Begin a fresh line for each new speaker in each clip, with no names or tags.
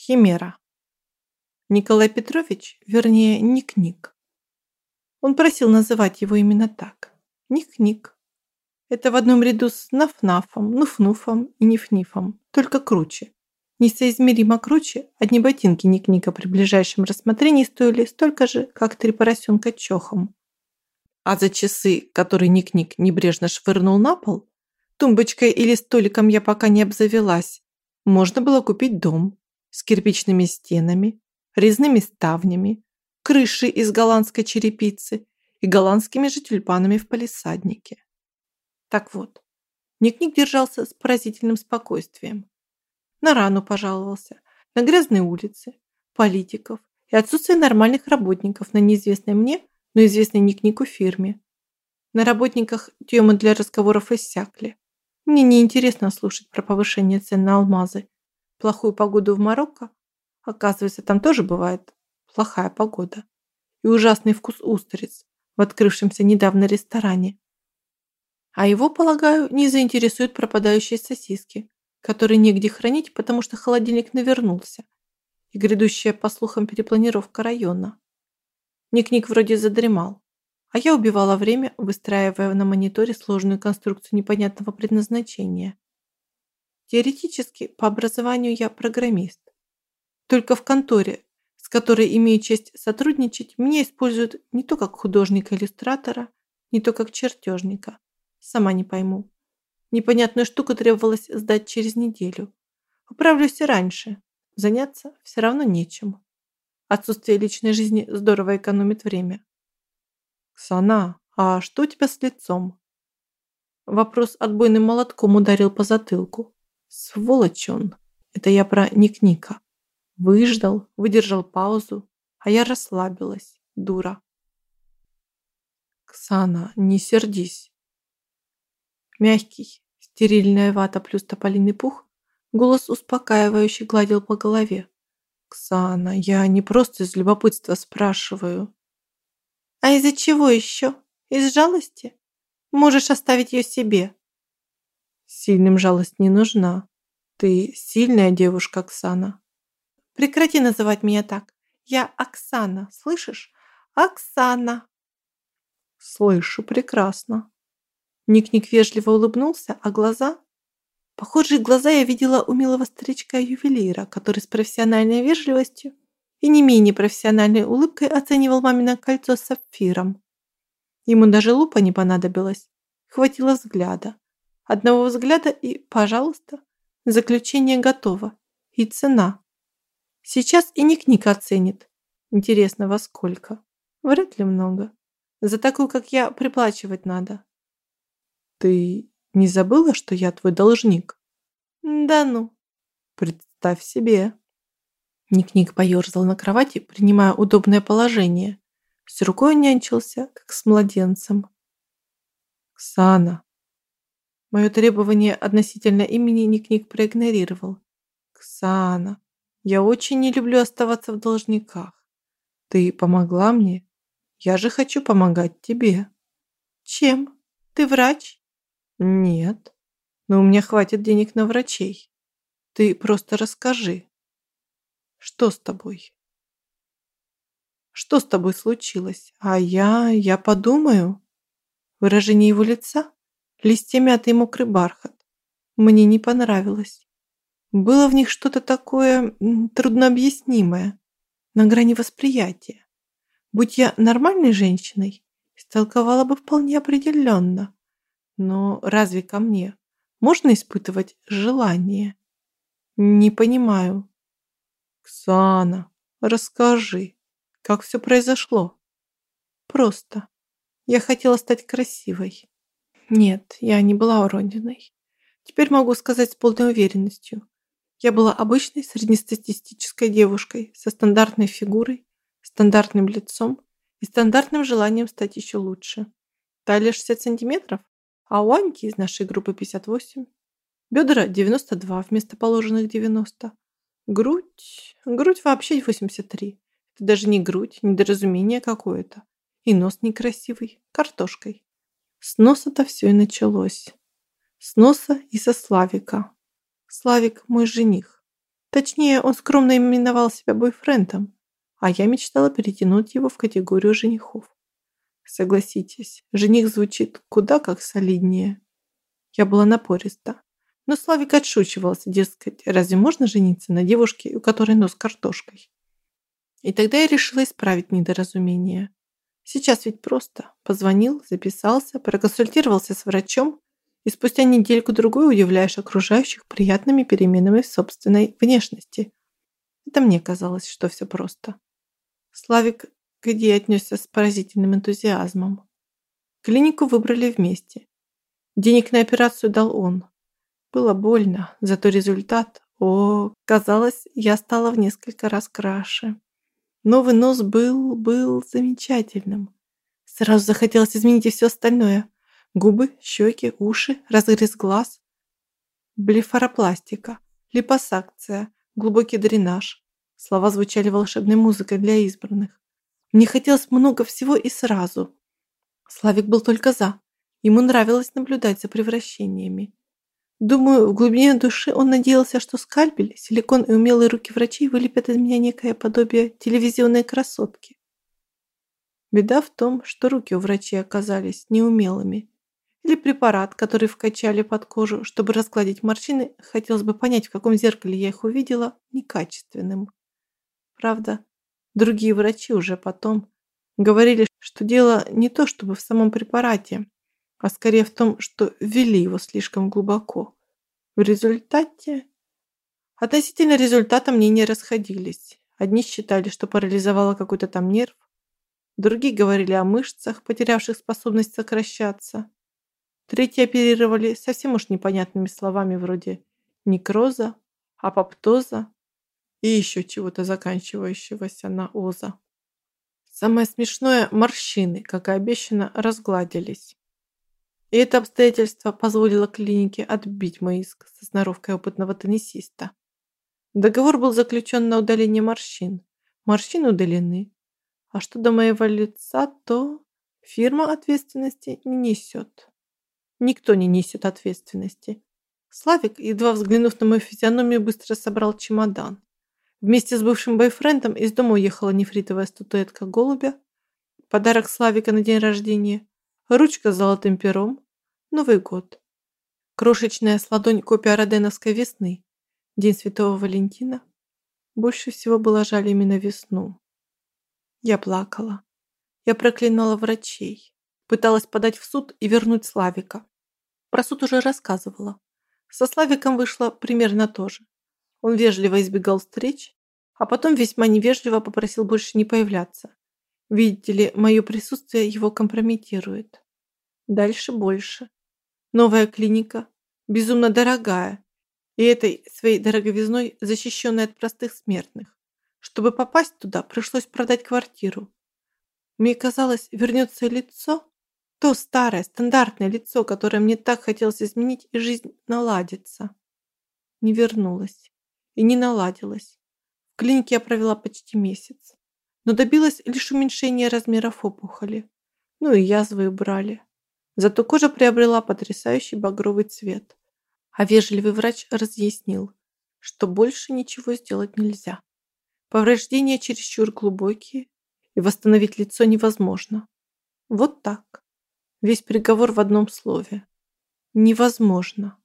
Химера. Николай Петрович, вернее, Ник-Ник. Он просил называть его именно так. Ник-Ник. Это в одном ряду с Наф-Нафом, Нуф-Нуфом и Ниф-Нифом, только круче. Несоизмеримо круче, одни ботинки Ник-Ника при ближайшем рассмотрении стоили столько же, как три поросенка чохом. А за часы, которые Ник-Ник небрежно швырнул на пол, тумбочкой или столиком я пока не обзавелась, можно было купить дом, с кирпичными стенами, резными ставнями, крышей из голландской черепицы и голландскими же тюльпанами в палисаднике. Так вот, Ник-Ник держался с поразительным спокойствием. На рану пожаловался, на грязные улицы, политиков и отсутствие нормальных работников на неизвестной мне, но известной Ник-Нику фирме. На работниках темы для разговоров иссякли. Мне неинтересно слушать про повышение цен на алмазы плохую погоду в Марокко, оказывается, там тоже бывает плохая погода, и ужасный вкус устриц в открывшемся недавно ресторане. А его, полагаю, не заинтересуют пропадающие сосиски, которые негде хранить, потому что холодильник навернулся, и грядущая, по слухам, перепланировка района. Ник-Ник вроде задремал, а я убивала время, выстраивая на мониторе сложную конструкцию непонятного предназначения. Теоретически, по образованию я программист. Только в конторе, с которой имею честь сотрудничать, меня используют не то как художника-иллюстратора, не то как чертежника. Сама не пойму. Непонятную штуку требовалось сдать через неделю. Управлюсь и раньше. Заняться все равно нечем. Отсутствие личной жизни здорово экономит время. «Ксана, а что у тебя с лицом?» Вопрос отбойным молотком ударил по затылку. Сволочь он. Это я про Ник-Ника. Выждал, выдержал паузу, а я расслабилась, дура. Ксана, не сердись. Мягкий, стерильная вата плюс тополиный пух, голос успокаивающе гладил по голове. Ксана, я не просто из любопытства спрашиваю. А из-за чего еще? Из жалости? Можешь оставить ее себе. Сильным жалость не нужна. Ты сильная девушка, Оксана. Прекрати называть меня так. Я Оксана, слышишь? Оксана. Слышу прекрасно. Ник-Ник вежливо улыбнулся, а глаза... Похожие глаза я видела у милого старичка-ювелира, который с профессиональной вежливостью и не менее профессиональной улыбкой оценивал мамино кольцо с сапфиром. Ему даже лупа не понадобилась. Хватило взгляда. Одного взгляда и, пожалуйста, заключение готово. И цена. Сейчас и Ник-Ник оценит. Интересно, во сколько? Вряд ли много. За такую, как я, приплачивать надо. Ты не забыла, что я твой должник? Да ну. Представь себе. Ник-Ник поерзал на кровати, принимая удобное положение. С рукой нянчился, как с младенцем. Ксана, Мое требование относительно имени Ник-Ник проигнорировал. «Ксана, я очень не люблю оставаться в должниках. Ты помогла мне? Я же хочу помогать тебе». «Чем? Ты врач?» «Нет, но у меня хватит денег на врачей. Ты просто расскажи. Что с тобой?» «Что с тобой случилось? А я... я подумаю». Выражение его лица листья мяты и мокрый бархат. Мне не понравилось. Было в них что-то такое труднообъяснимое, на грани восприятия. Будь я нормальной женщиной, истолковала бы вполне определенно. Но разве ко мне можно испытывать желание? Не понимаю. Ксана, расскажи, как все произошло? Просто. Я хотела стать красивой. Нет, я не была уродиной. Теперь могу сказать с полной уверенностью. Я была обычной среднестатистической девушкой со стандартной фигурой, стандартным лицом и стандартным желанием стать еще лучше. Талия 60 сантиметров, а у Аньки из нашей группы 58. Бедра 92 вместо положенных 90. Грудь... Грудь вообще 83. Это даже не грудь, недоразумение какое-то. И нос некрасивый, картошкой. С носа-то все и началось. С носа и со Славика. Славик мой жених. Точнее, он скромно именовал себя бойфрендом, а я мечтала перетянуть его в категорию женихов. Согласитесь, жених звучит куда как солиднее. Я была напориста. Но Славик отшучивался, дескать, разве можно жениться на девушке, у которой нос картошкой? И тогда я решила исправить недоразумение. Сейчас ведь просто. Позвонил, записался, проконсультировался с врачом, и спустя недельку-другую удивляешь окружающих приятными переменами в собственной внешности. Это мне казалось, что все просто. Славик к идее отнесся с поразительным энтузиазмом. Клинику выбрали вместе. Денег на операцию дал он. Было больно, зато результат... О, казалось, я стала в несколько раз краше. Новый нос был, был замечательным. Сразу захотелось изменить и все остальное. Губы, щеки, уши, разрез глаз. Блефаропластика, липосакция, глубокий дренаж. Слова звучали волшебной музыкой для избранных. Мне хотелось много всего и сразу. Славик был только за. Ему нравилось наблюдать за превращениями. Думаю, в глубине души он надеялся, что скальпель, силикон и умелые руки врачей вылепят из меня некое подобие телевизионной красотки. Беда в том, что руки у врачей оказались неумелыми. Или препарат, который вкачали под кожу, чтобы разгладить морщины, хотелось бы понять, в каком зеркале я их увидела, некачественным. Правда, другие врачи уже потом говорили, что дело не то чтобы в самом препарате, а скорее в том, что ввели его слишком глубоко. В результате... Относительно результата мнения расходились. Одни считали, что парализовало какой-то там нерв, другие говорили о мышцах, потерявших способность сокращаться, третьи оперировали совсем уж непонятными словами вроде некроза, апоптоза и еще чего-то заканчивающегося на оза. Самое смешное – морщины, как и обещано, разгладились. И это обстоятельство позволило клинике отбить мой иск со сноровкой опытного теннисиста. Договор был заключен на удаление морщин. Морщины удалены. А что до моего лица, то фирма ответственности не несет. Никто не несет ответственности. Славик, едва взглянув на мою физиономию, быстро собрал чемодан. Вместе с бывшим бойфрендом из дома уехала нефритовая статуэтка голубя, подарок Славика на день рождения, ручка с золотым пером, Новый год. Крошечная с ладонь копия Роденовской весны, День Святого Валентина. Больше всего было жаль именно весну. Я плакала. Я проклинала врачей. Пыталась подать в суд и вернуть Славика. Про суд уже рассказывала. Со Славиком вышло примерно то же. Он вежливо избегал встреч, а потом весьма невежливо попросил больше не появляться. Видите ли, мое присутствие его компрометирует. Дальше больше. Новая клиника, безумно дорогая, и этой своей дороговизной защищенной от простых смертных. Чтобы попасть туда, пришлось продать квартиру. Мне казалось, вернется лицо, то старое, стандартное лицо, которое мне так хотелось изменить, и жизнь наладится. Не вернулась и не наладилась. В клинике я провела почти месяц но добилась лишь уменьшения размеров опухоли. Ну и язвы убрали. Зато кожа приобрела потрясающий багровый цвет. А вежливый врач разъяснил, что больше ничего сделать нельзя. Повреждения чересчур глубокие, и восстановить лицо невозможно. Вот так. Весь приговор в одном слове. Невозможно.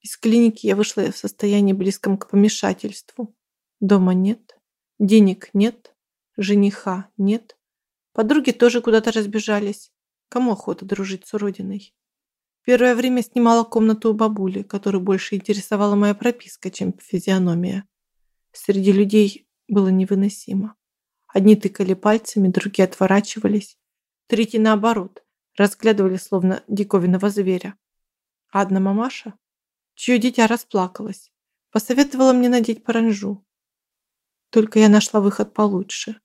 Из клиники я вышла в состоянии близком к помешательству. Дома нет, денег нет, Жениха нет. Подруги тоже куда-то разбежались. Кому охота дружить с уродиной? Первое время снимала комнату у бабули, которую больше интересовала моя прописка, чем физиономия. Среди людей было невыносимо. Одни тыкали пальцами, другие отворачивались. Третьи, наоборот, разглядывали словно диковинного зверя. А одна мамаша, чье дитя расплакалась, посоветовала мне надеть паранжу. Только я нашла выход получше.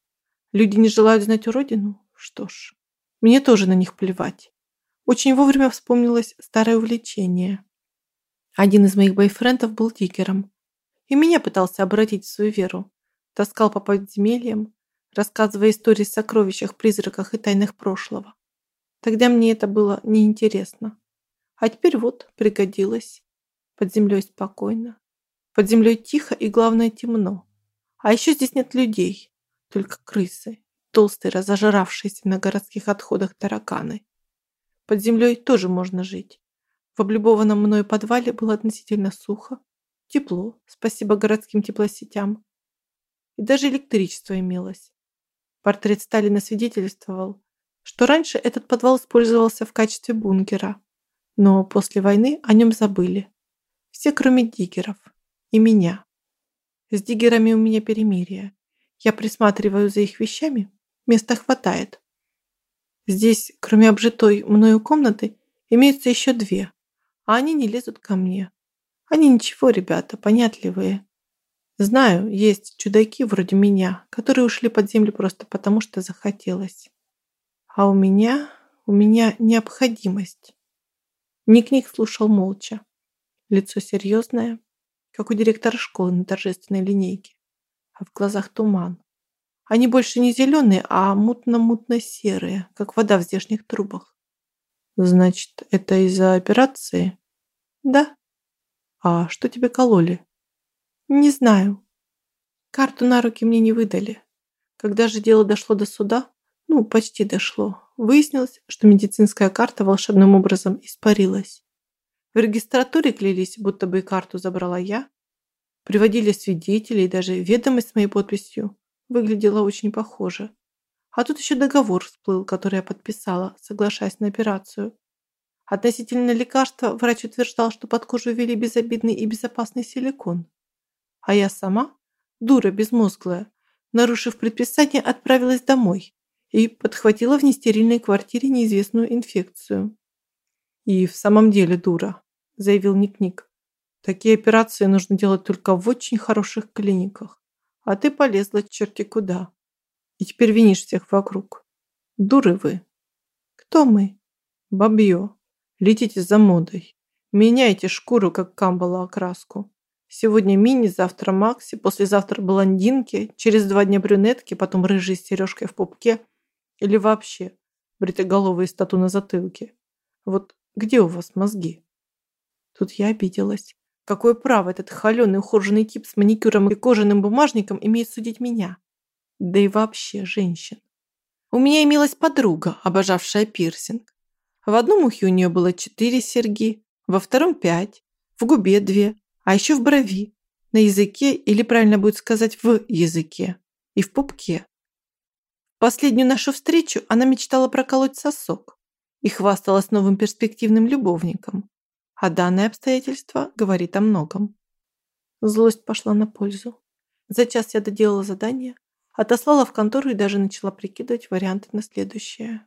Люди не желают знать уродину? Что ж, мне тоже на них плевать. Очень вовремя вспомнилось старое увлечение. Один из моих бойфрендов был дикером. И меня пытался обратить в свою веру. Таскал по подземельям, рассказывая истории о сокровищах, призраках и тайнах прошлого. Тогда мне это было неинтересно. А теперь вот, пригодилось. Под землей спокойно. Под землей тихо и, главное, темно. А еще здесь нет людей, только крысы, толстые, разожравшиеся на городских отходах тараканы. Под землей тоже можно жить. В облюбованном мною подвале было относительно сухо, тепло, спасибо городским теплосетям. И даже электричество имелось. Портрет Сталина свидетельствовал, что раньше этот подвал использовался в качестве бункера, но после войны о нем забыли. Все, кроме диггеров. И меня. С диггерами у меня перемирие. Я присматриваю за их вещами. Места хватает. Здесь, кроме обжитой мною комнаты, имеются еще две, а они не лезут ко мне. Они ничего, ребята, понятливые. Знаю, есть чудаки вроде меня, которые ушли под землю просто потому, что захотелось. А у меня, у меня необходимость. Ник-Ник слушал молча. Лицо серьезное, как у директора школы на торжественной линейке, а в глазах туман. Они больше не зеленые, а мутно-мутно-серые, как вода в здешних трубах. Значит, это из-за операции? Да. А что тебе кололи? Не знаю. Карту на руки мне не выдали. Когда же дело дошло до суда, ну, почти дошло, выяснилось, что медицинская карта волшебным образом испарилась. В регистратуре клялись, будто бы карту забрала я. Приводили свидетелей, даже ведомость с моей подписью. Выглядела очень похоже. А тут еще договор всплыл, который я подписала, соглашаясь на операцию. Относительно лекарства врач утверждал, что под кожу ввели безобидный и безопасный силикон. А я сама, дура безмозглая, нарушив предписание, отправилась домой и подхватила в нестерильной квартире неизвестную инфекцию. И в самом деле дура, заявил Ник-Ник. Такие операции нужно делать только в очень хороших клиниках. А ты полезла черти куда. И теперь винишь всех вокруг. Дуры вы. Кто мы? Бабье. Летите за модой. Меняйте шкуру, как камбала окраску. Сегодня мини, завтра Макси, послезавтра блондинки, через два дня брюнетки, потом рыжие с сережкой в пупке или вообще бритоголовые стату на затылке. Вот где у вас мозги? Тут я обиделась. Какое право этот холеный ухоженный тип с маникюром и кожаным бумажником имеет судить меня? Да и вообще женщин. У меня имелась подруга, обожавшая пирсинг. В одном ухе у нее было четыре серьги, во втором пять, в губе две, а еще в брови, на языке, или правильно будет сказать в языке, и в пупке. Последнюю нашу встречу она мечтала проколоть сосок и хвасталась новым перспективным любовником. А данное обстоятельство говорит о многом. Злость пошла на пользу. За час я доделала задание, отослала в контору и даже начала прикидывать варианты на следующее.